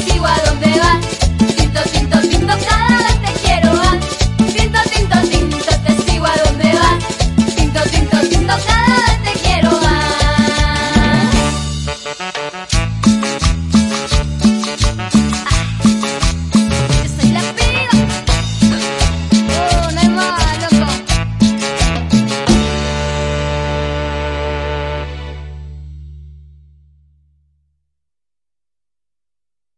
Chihuahua.